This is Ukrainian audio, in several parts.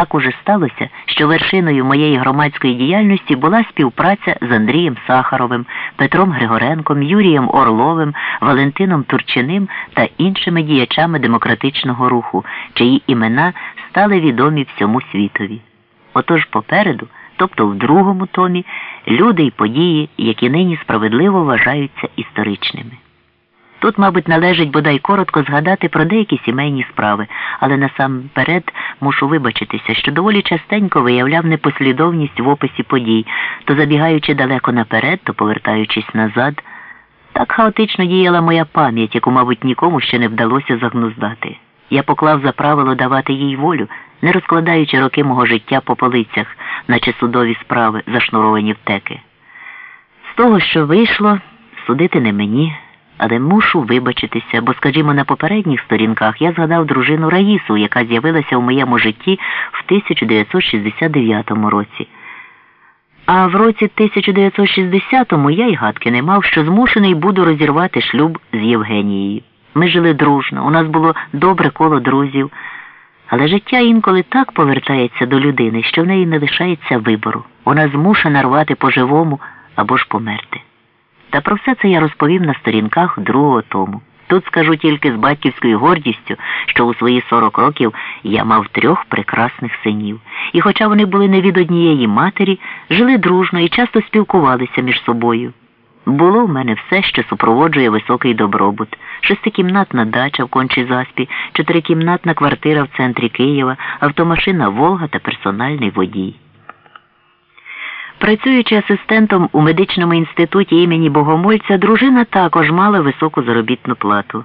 Так уже сталося, що вершиною моєї громадської діяльності була співпраця з Андрієм Сахаровим, Петром Григоренком, Юрієм Орловим, Валентином Турчиним та іншими діячами демократичного руху, чиї імена стали відомі всьому світові. Отож попереду, тобто в другому томі, люди й події, які нині справедливо вважаються історичними. Тут, мабуть, належить бодай коротко згадати про деякі сімейні справи, але насамперед мушу вибачитися, що доволі частенько виявляв непослідовність в описі подій, то забігаючи далеко наперед, то повертаючись назад. Так хаотично діяла моя пам'ять, яку, мабуть, нікому ще не вдалося загнуздати. Я поклав за правило давати їй волю, не розкладаючи роки мого життя по полицях, наче судові справи, зашнуровані в теки. З того, що вийшло, судити не мені але мушу вибачитися, бо, скажімо, на попередніх сторінках я згадав дружину Раїсу, яка з'явилася у моєму житті в 1969 році. А в році 1960-му я й гадки не мав, що змушений буду розірвати шлюб з Євгенією. Ми жили дружно, у нас було добре коло друзів, але життя інколи так повертається до людини, що в неї не лишається вибору. Вона змушена рвати по-живому або ж померти. Та про все це я розповім на сторінках другого тому. Тут скажу тільки з батьківською гордістю, що у свої 40 років я мав трьох прекрасних синів. І хоча вони були не від однієї матері, жили дружно і часто спілкувалися між собою. Було в мене все, що супроводжує високий добробут. Шестикімнатна дача в кончій заспі, чотирикімнатна квартира в центрі Києва, автомашина Волга та персональний водій. Працюючи асистентом у медичному інституті імені Богомольця, дружина також мала високу заробітну плату.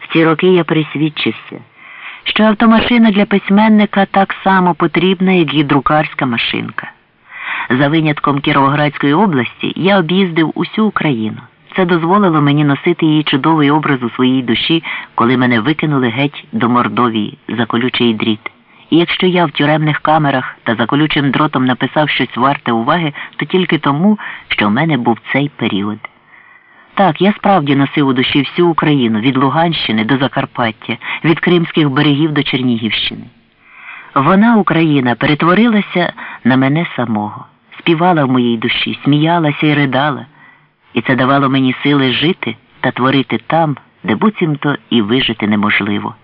В ці роки я присвідчився, що автомашина для письменника так само потрібна, як і друкарська машинка. За винятком Кіровоградської області я об'їздив усю Україну. Це дозволило мені носити її чудовий образ у своїй душі, коли мене викинули геть до Мордовії за колючий дріт. І якщо я в тюремних камерах та за колючим дротом написав щось варте уваги, то тільки тому, що в мене був цей період. Так, я справді носив у душі всю Україну від Луганщини до Закарпаття, від Кримських берегів до Чернігівщини. Вона, Україна, перетворилася на мене самого, співала в моїй душі, сміялася і ридала, і це давало мені сили жити та творити там, де буцімто і вижити неможливо.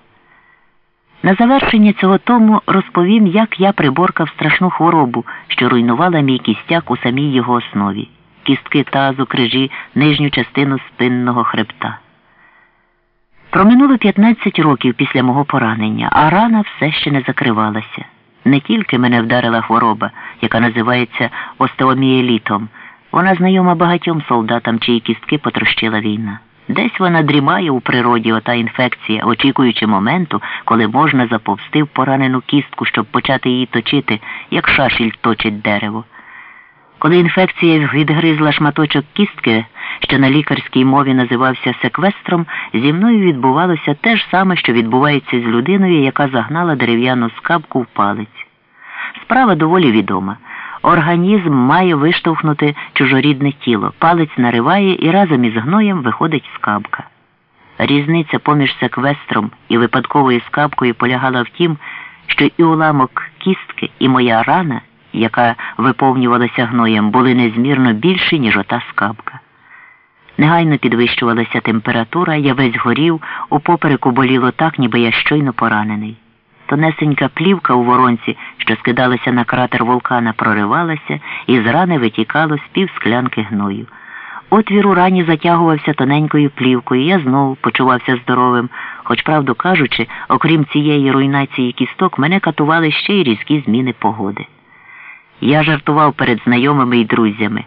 На завершення цього тому розповім, як я приборкав страшну хворобу, що руйнувала мій кістяк у самій його основі, кістки тазу, крижі, нижню частину спинного хребта. Проминуло 15 років після мого поранення, а рана все ще не закривалася. Не тільки мене вдарила хвороба, яка називається остеоміелітом. Вона знайома багатьом солдатам, чиї кістки потрощила війна. Десь вона дрімає у природі ота інфекція, очікуючи моменту, коли можна заповзти в поранену кістку, щоб почати її точити, як шашіль точить дерево. Коли інфекція відгризла шматочок кістки, що на лікарській мові називався секвестром, зі мною відбувалося те ж саме, що відбувається з людиною, яка загнала дерев'яну скабку в палець. Справа доволі відома. Організм має виштовхнути чужорідне тіло, палець нариває і разом із гноєм виходить скабка. Різниця поміж секвестром і випадковою скабкою полягала в тім, що і уламок кістки, і моя рана, яка виповнювалася гноєм, були незмірно більші, ніж ота скабка. Негайно підвищувалася температура, я весь горів, у попереку боліло так, ніби я щойно поранений. Тонесенька плівка у воронці, що скидалася на кратер вулкана, проривалася, і з рани витікало з пів склянки гною. Отвір у рані затягувався тоненькою плівкою, я знову почувався здоровим, хоч, правду кажучи, окрім цієї руйнації кісток, мене катували ще й різкі зміни погоди. Я жартував перед знайомими і друзями.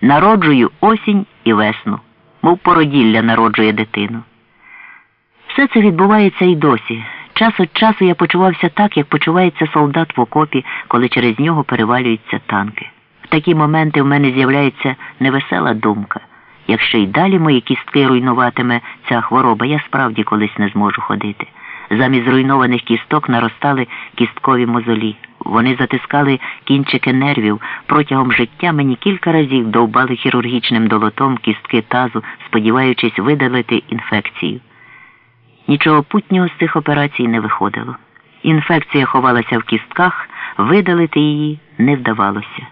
Народжую осінь і весну, мов породілля народжує дитину. Все це відбувається і досі. Час від часу я почувався так, як почувається солдат в окопі, коли через нього перевалюються танки. В такі моменти в мене з'являється невесела думка. Якщо й далі мої кістки руйнуватиме ця хвороба, я справді колись не зможу ходити. Замість зруйнованих кісток наростали кісткові мозолі. Вони затискали кінчики нервів. Протягом життя мені кілька разів довбали хірургічним долотом кістки тазу, сподіваючись видалити інфекцію. Нічого путнього з цих операцій не виходило. Інфекція ховалася в кістках, видалити її не вдавалося.